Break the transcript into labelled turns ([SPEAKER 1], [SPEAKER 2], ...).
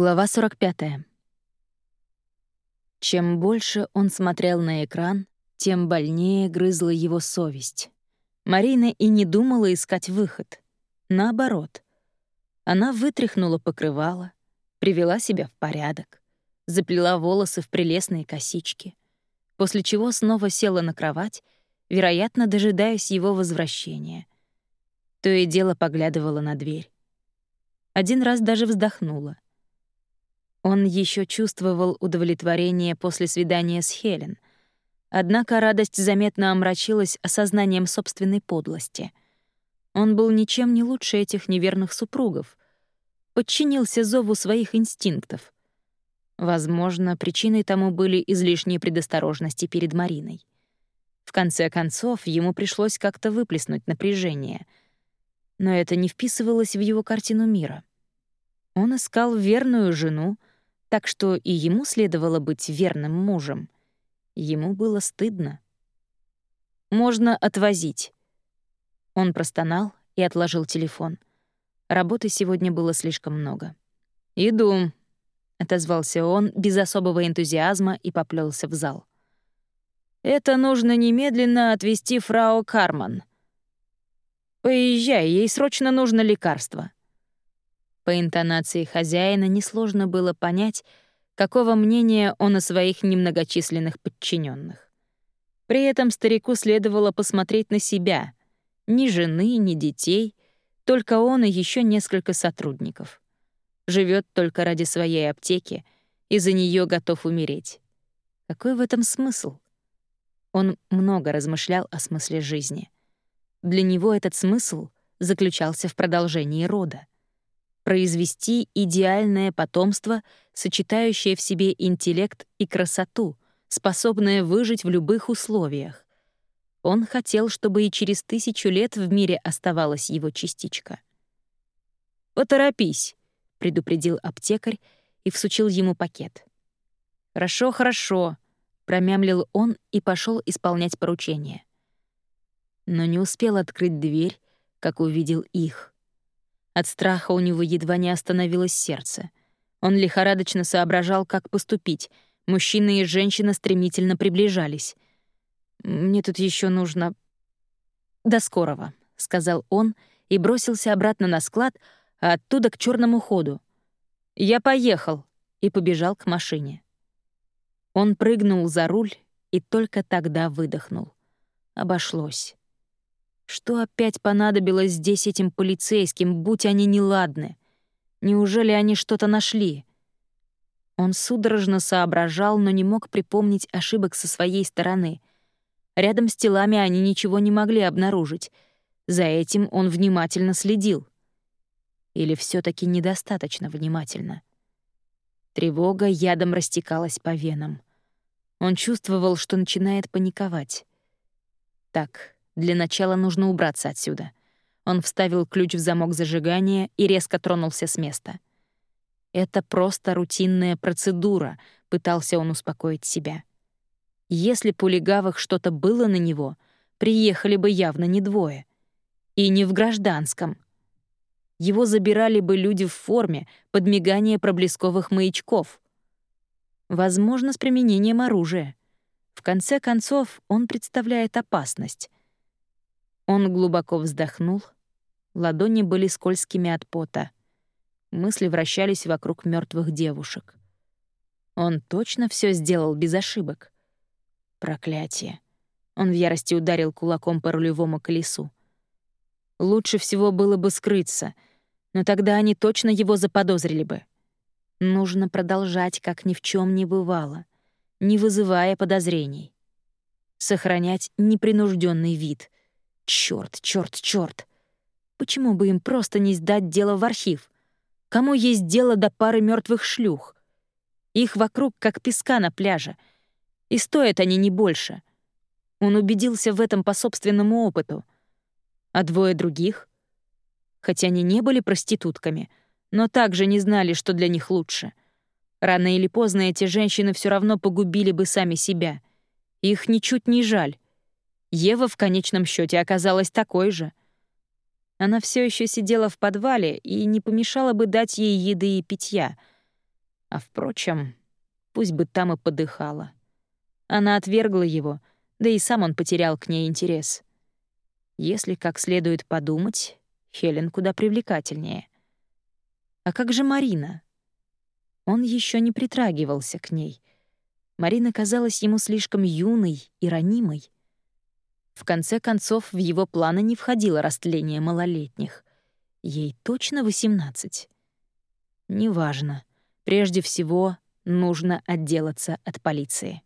[SPEAKER 1] Глава 45. Чем больше он смотрел на экран, тем больнее грызла его совесть. Марина и не думала искать выход. Наоборот. Она вытряхнула покрывало, привела себя в порядок, заплела волосы в прелестные косички, после чего снова села на кровать, вероятно, дожидаясь его возвращения. То и дело поглядывала на дверь. Один раз даже вздохнула — он еще чувствовал удовлетворение после свидания с Хелен. Однако радость заметно омрачилась осознанием собственной подлости. Он был ничем не лучше этих неверных супругов. Подчинился зову своих инстинктов. Возможно, причиной тому были излишние предосторожности перед Мариной. В конце концов, ему пришлось как-то выплеснуть напряжение. Но это не вписывалось в его картину мира. Он искал верную жену, так что и ему следовало быть верным мужем. Ему было стыдно. «Можно отвозить». Он простонал и отложил телефон. Работы сегодня было слишком много. «Иду», — отозвался он без особого энтузиазма и поплелся в зал. «Это нужно немедленно отвезти фрау Карман. Поезжай, ей срочно нужно лекарство». По интонации хозяина несложно было понять, какого мнения он о своих немногочисленных подчиненных. При этом старику следовало посмотреть на себя. Ни жены, ни детей, только он и еще несколько сотрудников. Живет только ради своей аптеки и за нее готов умереть. Какой в этом смысл? Он много размышлял о смысле жизни. Для него этот смысл заключался в продолжении рода — произвести идеальное потомство, сочетающее в себе интеллект и красоту, способное выжить в любых условиях. Он хотел, чтобы и через тысячу лет в мире оставалась его частичка. «Поторопись», — предупредил аптекарь и всучил ему пакет. «Хорошо, хорошо», — промямлил он и пошел исполнять поручение. Но не успел открыть дверь, как увидел их — от страха у него едва не остановилось сердце. Он лихорадочно соображал, как поступить. Мужчина и женщина стремительно приближались. «Мне тут еще нужно...» «До скорого», — сказал он и бросился обратно на склад, а оттуда к черному ходу. «Я поехал», и побежал к машине. Он прыгнул за руль и только тогда выдохнул. Обошлось. Что опять понадобилось здесь этим полицейским, будь они неладны? Неужели они что-то нашли? Он судорожно соображал, но не мог припомнить ошибок со своей стороны. Рядом с телами они ничего не могли обнаружить. За этим он внимательно следил. Или все таки недостаточно внимательно? Тревога ядом растекалась по венам. Он чувствовал, что начинает паниковать. Так, для начала нужно убраться отсюда. Он вставил ключ в замок зажигания и резко тронулся с места. Это просто рутинная процедура, пытался он успокоить себя. Если б легавых что-то было на него, приехали бы явно не двое. И не в гражданском. Его забирали бы люди в форме под мигание проблесковых маячков. Возможно, с применением оружия. В конце концов, он представляет опасность. Он глубоко вздохнул. Ладони были скользкими от пота. Мысли вращались вокруг мертвых девушек. Он точно все сделал без ошибок. Проклятие. Он в ярости ударил кулаком по рулевому колесу. Лучше всего было бы скрыться, но тогда они точно его заподозрили бы. Нужно продолжать, как ни в чем не бывало, не вызывая подозрений. Сохранять непринужденный вид — Черт, черт, черт! Почему бы им просто не сдать дело в архив? Кому есть дело до пары мертвых шлюх? Их вокруг как песка на пляже. И стоят они не больше. Он убедился в этом по собственному опыту. А двое других? Хотя они не были проститутками, но также не знали, что для них лучше. Рано или поздно эти женщины все равно погубили бы сами себя. Их ничуть не жаль. Ева в конечном счете оказалась такой же. Она все еще сидела в подвале и не помешала бы дать ей еды и питья. А впрочем, пусть бы там и подыхала. Она отвергла его, да и сам он потерял к ней интерес. Если как следует подумать, Хелен куда привлекательнее. А как же Марина? Он еще не притрагивался к ней. Марина казалась ему слишком юной и ранимой. В конце концов, в его планы не входило растление малолетних. Ей точно восемнадцать. Неважно. Прежде всего, нужно отделаться от полиции.